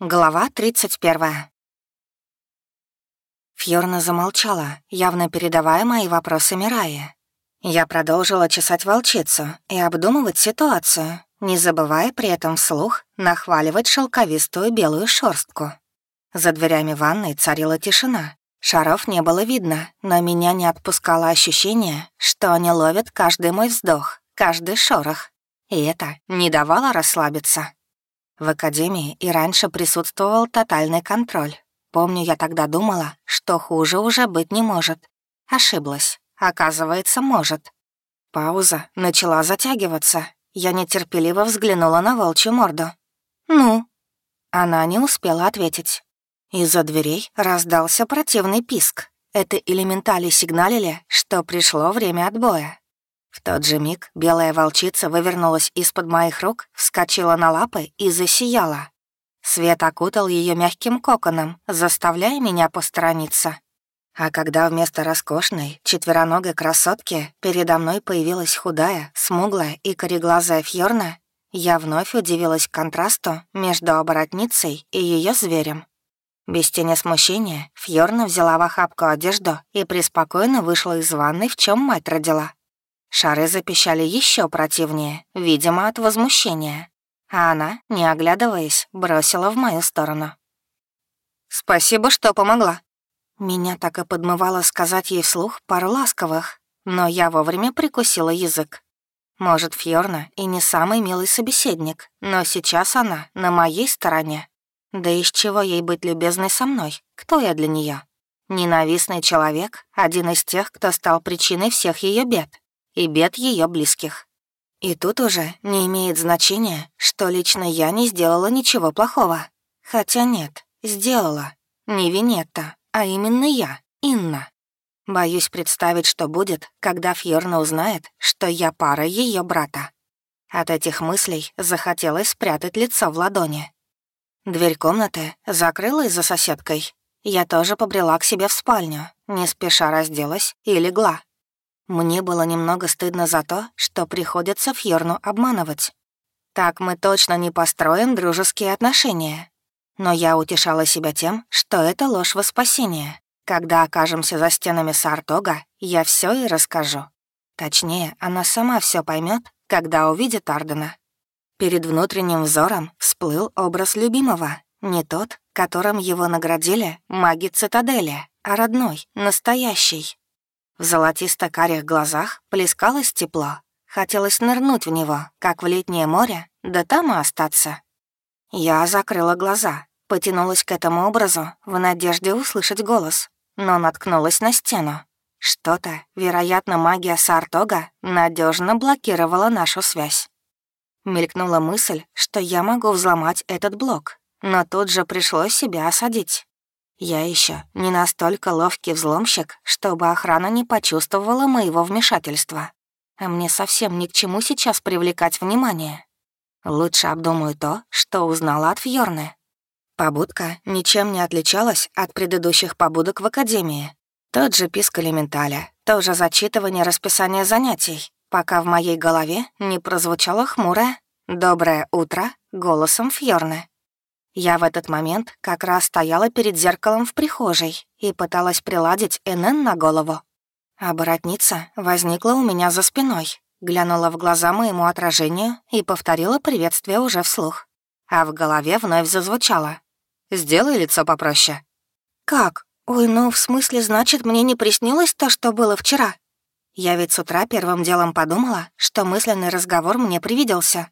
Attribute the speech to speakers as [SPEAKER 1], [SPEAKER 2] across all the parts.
[SPEAKER 1] Глава 31. Фьорна замолчала, явно передавая мои вопросы Мирае. Я продолжила чесать волчицу и обдумывать ситуацию, не забывая при этом вслух нахваливать шелковистую белую шорстку. За дверями ванной царила тишина. Шаров не было видно, но меня не отпускало ощущение, что они ловят каждый мой вздох, каждый шорох. И это не давало расслабиться. В академии и раньше присутствовал тотальный контроль. Помню, я тогда думала, что хуже уже быть не может. Ошиблась. Оказывается, может. Пауза начала затягиваться. Я нетерпеливо взглянула на волчью морду. «Ну?» Она не успела ответить. Из-за дверей раздался противный писк. Это элементали сигналили, что пришло время отбоя. В тот же миг белая волчица вывернулась из-под моих рук, вскочила на лапы и засияла. Свет окутал ее мягким коконом, заставляя меня посторониться. А когда вместо роскошной, четвероногой красотки передо мной появилась худая, смуглая и кореглазая Фьорна, я вновь удивилась контрасту между оборотницей и ее зверем. Без тени смущения Фьорна взяла в охапку одежду и преспокойно вышла из ванной, в чем мать родила. Шары запищали еще противнее, видимо, от возмущения. А она, не оглядываясь, бросила в мою сторону. «Спасибо, что помогла». Меня так и подмывало сказать ей вслух пару ласковых, но я вовремя прикусила язык. Может, Фьорна и не самый милый собеседник, но сейчас она на моей стороне. Да из чего ей быть любезной со мной? Кто я для нее? Ненавистный человек, один из тех, кто стал причиной всех ее бед и бед ее близких. И тут уже не имеет значения, что лично я не сделала ничего плохого. Хотя нет, сделала. Не Винетта, а именно я, Инна. Боюсь представить, что будет, когда Фьорна узнает, что я пара ее брата. От этих мыслей захотелось спрятать лицо в ладони. Дверь комнаты закрылась за соседкой. Я тоже побрела к себе в спальню, не спеша разделась и легла. Мне было немного стыдно за то, что приходится Фьорну обманывать. Так мы точно не построим дружеские отношения. Но я утешала себя тем, что это ложь во спасение. Когда окажемся за стенами Сартога, я все и расскажу. Точнее, она сама все поймет, когда увидит Ардена. Перед внутренним взором всплыл образ любимого, не тот, которым его наградили маги цитадели, а родной, настоящий. В золотисто-карих глазах плескалось тепло. Хотелось нырнуть в него, как в летнее море, да там и остаться. Я закрыла глаза, потянулась к этому образу в надежде услышать голос, но наткнулась на стену. Что-то, вероятно, магия Сартога надежно блокировала нашу связь. Мелькнула мысль, что я могу взломать этот блок, но тут же пришлось себя осадить. Я еще не настолько ловкий взломщик, чтобы охрана не почувствовала моего вмешательства. А мне совсем ни к чему сейчас привлекать внимание. Лучше обдумаю то, что узнала от Фьорны. Побудка ничем не отличалась от предыдущих побудок в Академии. Тот же писк элементаля, то же зачитывание расписания занятий, пока в моей голове не прозвучало хмурое «Доброе утро» голосом Фьорны. Я в этот момент как раз стояла перед зеркалом в прихожей и пыталась приладить НН на голову. А боротница возникла у меня за спиной, глянула в глаза моему отражению и повторила приветствие уже вслух. А в голове вновь зазвучало. «Сделай лицо попроще». «Как? Ой, ну, в смысле, значит, мне не приснилось то, что было вчера?» Я ведь с утра первым делом подумала, что мысленный разговор мне привиделся.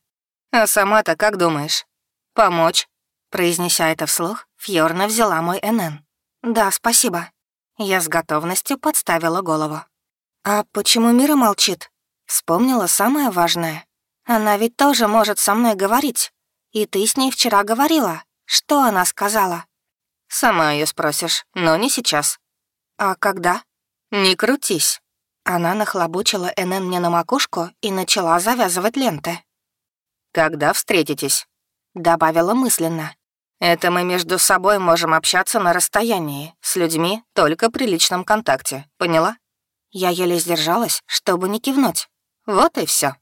[SPEAKER 1] «А сама-то как думаешь? Помочь?» Произнеся это вслух, Фьорна взяла мой НН. «Да, спасибо». Я с готовностью подставила голову. «А почему Мира молчит?» Вспомнила самое важное. «Она ведь тоже может со мной говорить. И ты с ней вчера говорила. Что она сказала?» «Сама ее спросишь, но не сейчас». «А когда?» «Не крутись». Она нахлобучила НН мне на макушку и начала завязывать ленты. «Когда встретитесь?» — добавила мысленно. Это мы между собой можем общаться на расстоянии, с людьми только при личном контакте, поняла? Я еле сдержалась, чтобы не кивнуть. Вот и все.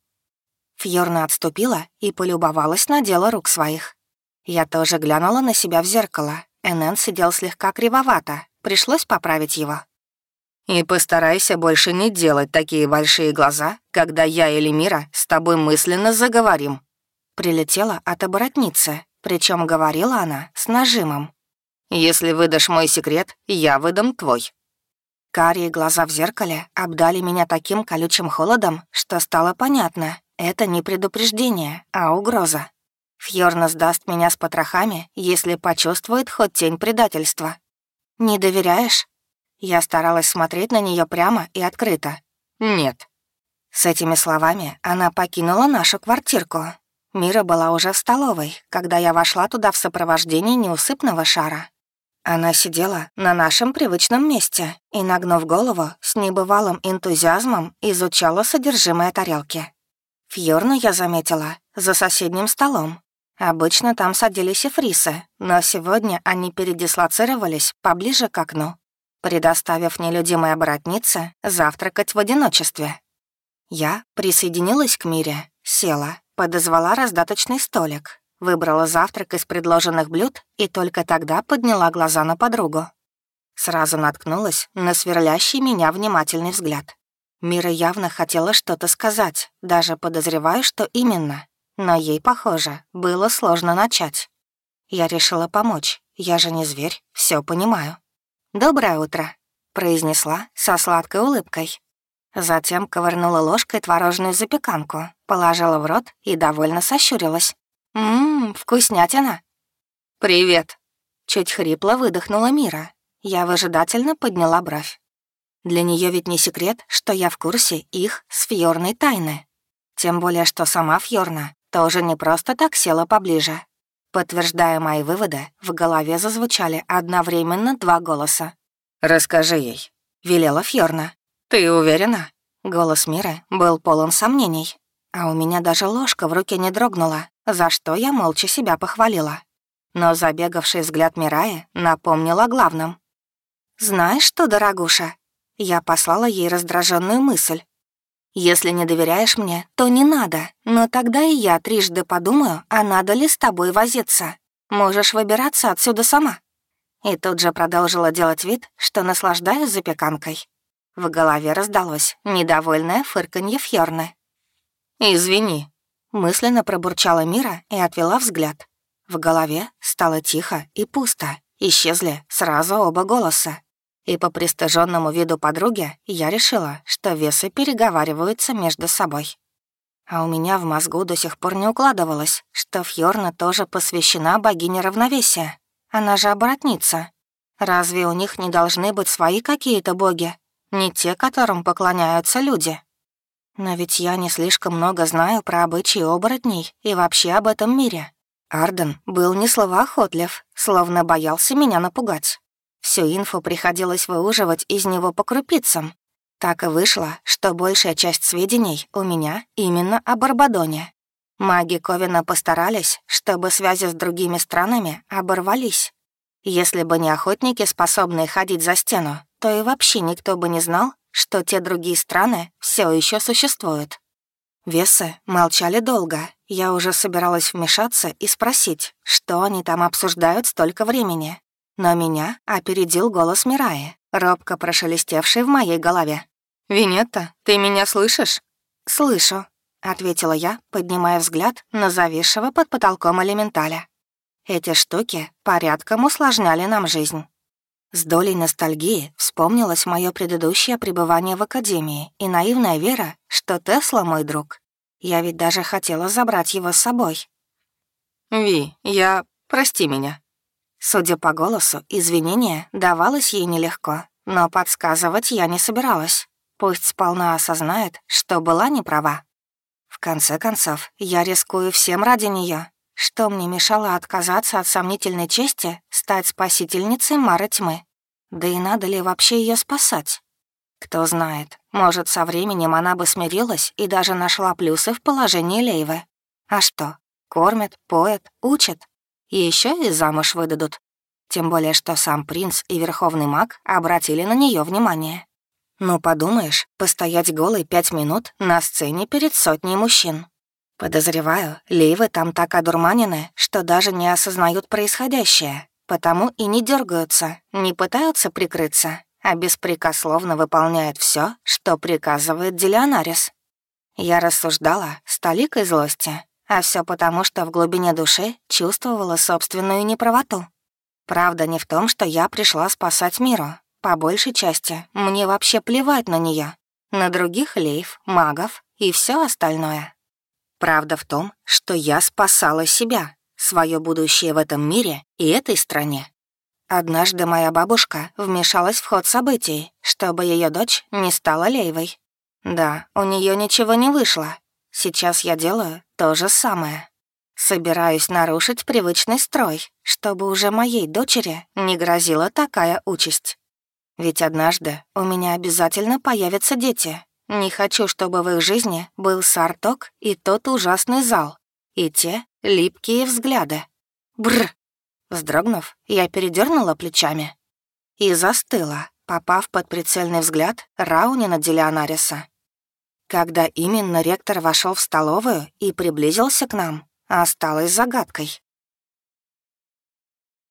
[SPEAKER 1] Фьорна отступила и полюбовалась на дело рук своих. Я тоже глянула на себя в зеркало. Энн сидел слегка кривовато, пришлось поправить его.
[SPEAKER 2] «И постарайся больше не делать такие большие глаза, когда я или Мира с тобой мысленно заговорим».
[SPEAKER 1] Прилетела от оборотницы, причем говорила она с нажимом.
[SPEAKER 2] «Если выдашь мой секрет, я выдам твой».
[SPEAKER 1] Карие глаза в зеркале обдали меня таким колючим холодом, что стало понятно, это не предупреждение, а угроза. Фьорна сдаст меня с потрохами, если почувствует хоть тень предательства. «Не доверяешь?» Я старалась смотреть на нее прямо и открыто. «Нет». С этими словами она покинула нашу квартирку. Мира была уже в столовой, когда я вошла туда в сопровождении неусыпного шара. Она сидела на нашем привычном месте и, нагнув голову, с небывалым энтузиазмом изучала содержимое тарелки. Фьорну я заметила за соседним столом. Обычно там садились и фрисы, но сегодня они передислоцировались поближе к окну, предоставив нелюдимой оборотнице завтракать в одиночестве. Я присоединилась к Мире, села, подозвала раздаточный столик, Выбрала завтрак из предложенных блюд и только тогда подняла глаза на подругу. Сразу наткнулась на сверлящий меня внимательный взгляд. Мира явно хотела что-то сказать, даже подозреваю, что именно. Но ей, похоже, было сложно начать. Я решила помочь, я же не зверь, все понимаю. «Доброе утро», — произнесла со сладкой улыбкой. Затем ковырнула ложкой творожную запеканку, положила в рот и довольно сощурилась. «Ммм, вкуснятина!»
[SPEAKER 2] «Привет!»
[SPEAKER 1] — чуть хрипло выдохнула Мира. Я выжидательно подняла бровь. Для нее ведь не секрет, что я в курсе их с Фьорной тайны. Тем более, что сама Фьорна тоже не просто так села поближе. Подтверждая мои выводы, в голове зазвучали одновременно два голоса.
[SPEAKER 2] «Расскажи ей», —
[SPEAKER 1] велела Фьорна.
[SPEAKER 2] «Ты уверена?»
[SPEAKER 1] Голос Миры был полон сомнений, а у меня даже ложка в руке не дрогнула за что я молча себя похвалила. Но забегавший взгляд Мираи напомнил о главном. «Знаешь что, дорогуша?» Я послала ей раздраженную мысль. «Если не доверяешь мне, то не надо, но тогда и я трижды подумаю, а надо ли с тобой возиться. Можешь выбираться отсюда сама». И тут же продолжила делать вид, что наслаждаюсь запеканкой. В голове раздалось недовольное фырканье Фьорны.
[SPEAKER 2] «Извини»,
[SPEAKER 1] Мысленно пробурчала Мира и отвела взгляд. В голове стало тихо и пусто. Исчезли сразу оба голоса. И по пристыженному виду подруги я решила, что весы переговариваются между собой. А у меня в мозгу до сих пор не укладывалось, что Фьорна тоже посвящена богине равновесия. Она же оборотница. Разве у них не должны быть свои какие-то боги? Не те, которым поклоняются люди. Но ведь я не слишком много знаю про обычаи оборотней и вообще об этом мире. Арден был не словоохотлив, словно боялся меня напугать. Всю инфу приходилось выуживать из него по крупицам. Так и вышло, что большая часть сведений у меня именно о Барбадоне. Маги Ковина постарались, чтобы связи с другими странами оборвались. Если бы не охотники, способные ходить за стену, то и вообще никто бы не знал, что те другие страны все еще существуют. Весы молчали долго. Я уже собиралась вмешаться и спросить, что они там обсуждают столько времени. Но меня опередил голос Мираи, робко прошелестевший в моей голове.
[SPEAKER 2] «Винетта, ты меня слышишь?»
[SPEAKER 1] «Слышу», — ответила я, поднимая взгляд на зависшего под потолком элементаля. Эти штуки порядком усложняли нам жизнь. С долей ностальгии вспомнилось мое предыдущее пребывание в академии и наивная вера, что Тесла мой друг. Я ведь даже хотела забрать его с собой.
[SPEAKER 2] «Ви, я... прости меня».
[SPEAKER 1] Судя по голосу, извинения давалось ей нелегко, но подсказывать я не собиралась. Пусть сполна осознает, что была неправа. В конце концов, я рискую всем ради нее, что мне мешало отказаться от сомнительной чести стать спасительницей Мары Тьмы? Да и надо ли вообще ее спасать? Кто знает, может, со временем она бы смирилась и даже нашла плюсы в положении Лейвы. А что, кормят, поят, учат? Еще и замуж выдадут. Тем более, что сам принц и верховный маг обратили на нее внимание. Ну, подумаешь, постоять голой пять минут на сцене перед сотней мужчин. Подозреваю, Ливы там так одурманены, что даже не осознают происходящее, потому и не дергаются, не пытаются прикрыться, а беспрекословно выполняют все, что приказывает Делионарис. Я рассуждала с толикой злости, а все потому, что в глубине души чувствовала собственную неправоту. Правда не в том, что я пришла спасать миру. По большей части мне вообще плевать на нее, на других лейв, магов и все остальное. Правда в том, что я спасала себя, свое будущее в этом мире и этой стране. Однажды моя бабушка вмешалась в ход событий, чтобы ее дочь не стала лейвой. Да, у нее ничего не вышло. Сейчас я делаю то же самое. Собираюсь нарушить привычный строй, чтобы уже моей дочери не грозила такая участь. Ведь однажды у меня обязательно появятся дети. Не хочу, чтобы в их жизни был сарток и тот ужасный зал, и те липкие взгляды. Бр! Вздрогнув, я передернула плечами и застыла, попав под прицельный взгляд Раунина Делионариса. Когда именно ректор вошел в столовую и приблизился к нам, осталось загадкой.